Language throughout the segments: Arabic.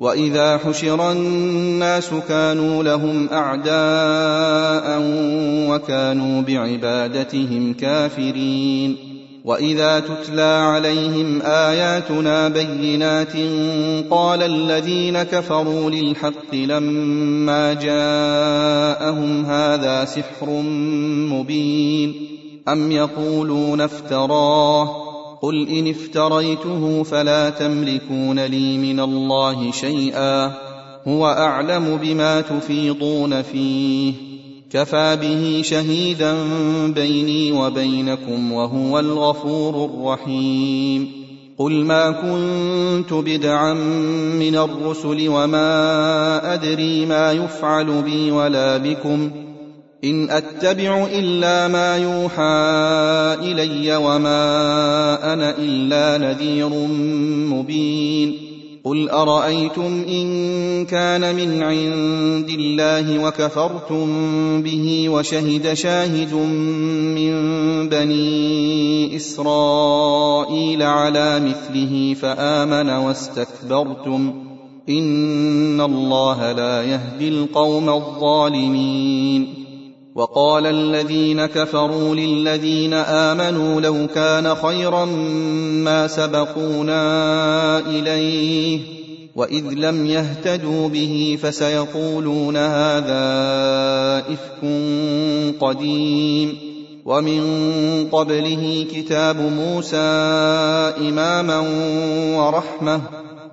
واذا حشر الناس كانوا لهم اعداء وكانوا بعبادتهم كافرين واذا تتلى عليهم اياتنا بينات قال الذين كفروا للحق لما جاءهم هذا سحر مبين ام يقولون افتراه قل ان افتريته فلا تملكون لي من الله شيئا هو اعلم بما تفيضون فيه كفى به شهيدا بيني وبينكم وهو الغفور الرحيم قل ما كنت بدعا من الرسل وما ادري ما يفعل بي ولا بكم إن أتبع إلا ما يوحى إلي وما أنا إلا نذير مبين. قل أرأيتم إن كان من عند الله وكفرتم به وشهد شاهد من بني إسرائيل على مثله فآمن واستكبرتم. إن الله لا يهدي القوم الظالمين. وقال الذين كفروا للذين آمنوا لو كان خيرا ما سبقونا إليه وإذ لم يهتدوا به فسيقولون هذا إفك قديم ومن قبله كتاب موسى إماما ورحمة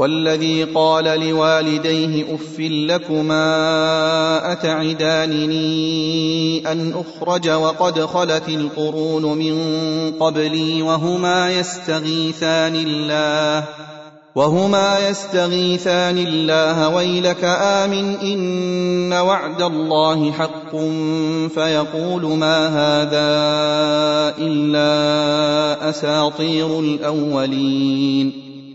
والذي قال لوالديه اف لكما أتعدانني أن أخرج وقد خلت القرون من قبلي وهما يستغيثان الله وهما يستغيثان الله ويلك آمن إن وعد الله حق فيقول ما هذا إلا أساطير الأولين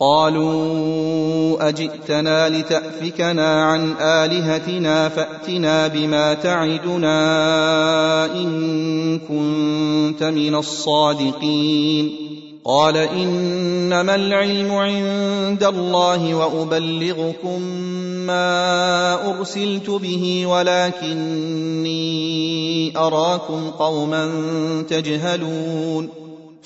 قالوا أجئتنا لتأفكنا عن آلهتنا فأتنا بما تعدنا إن كنت من الصادقين. قال إنما العلم عند الله وأبلغكم ما أرسلت به ولكني أراكم قوما تجهلون.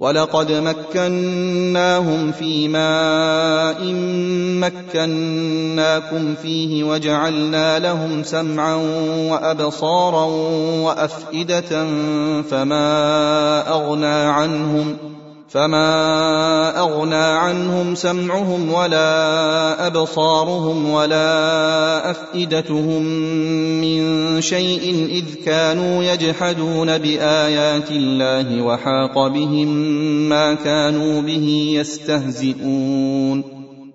ولقد مكناهم في ماء مكناكم فيه وجعلنا لهم سمعا وأبصارا وأفئدة فما أغنى عنهم فما اغنى عنهم سمعهم ولا ابصارهم ولا افئدتهم من شيء اذ كانوا يجحدون بايات الله وحاق بهم ما كانوا به يستهزئون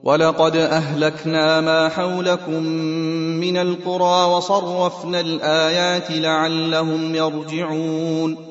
ولقد اهلكنا ما حولكم من القرى وصرفنا الايات لعلهم يرجعون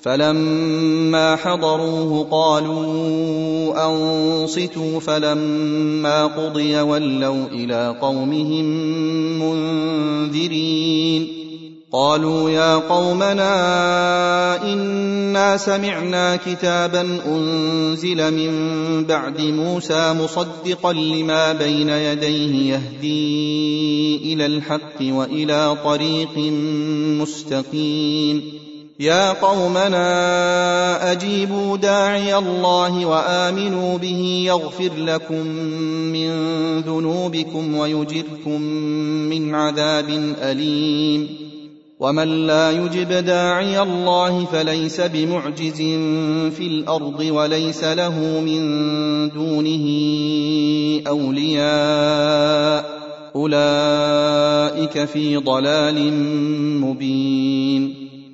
فلما حضروه قالوا أنصتوا فلما قضي ولوا إلى قومهم منذرين. قالوا يا قومنا إنا سمعنا كتابا أنزل من بعد موسى مصدقا لما بين يديه يهدي إلى الحق وإلى طريق مستقيم. يا قومنا أجيبوا داعي الله وآمنوا به يغفر لكم من ذنوبكم ويجركم من عذاب أليم. ومن لا يجب داعي الله فليس بمعجز في الأرض وليس له من دونه أولياء. أولئك في ضلال مبين.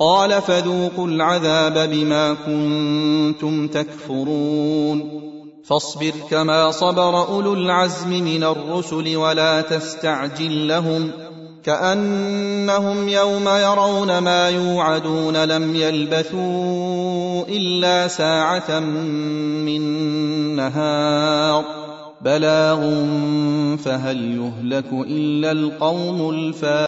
قال فذوقوا العذاب بما كنتم تكفرون. فاصبر كما صبر أولو العزم من الرسل ولا تستعجل لهم كأنهم يوم يرون ما يوعدون لم يلبثوا إلا ساعة من نهار. بلاغ فهل يهلك إلا القوم الفاسقون.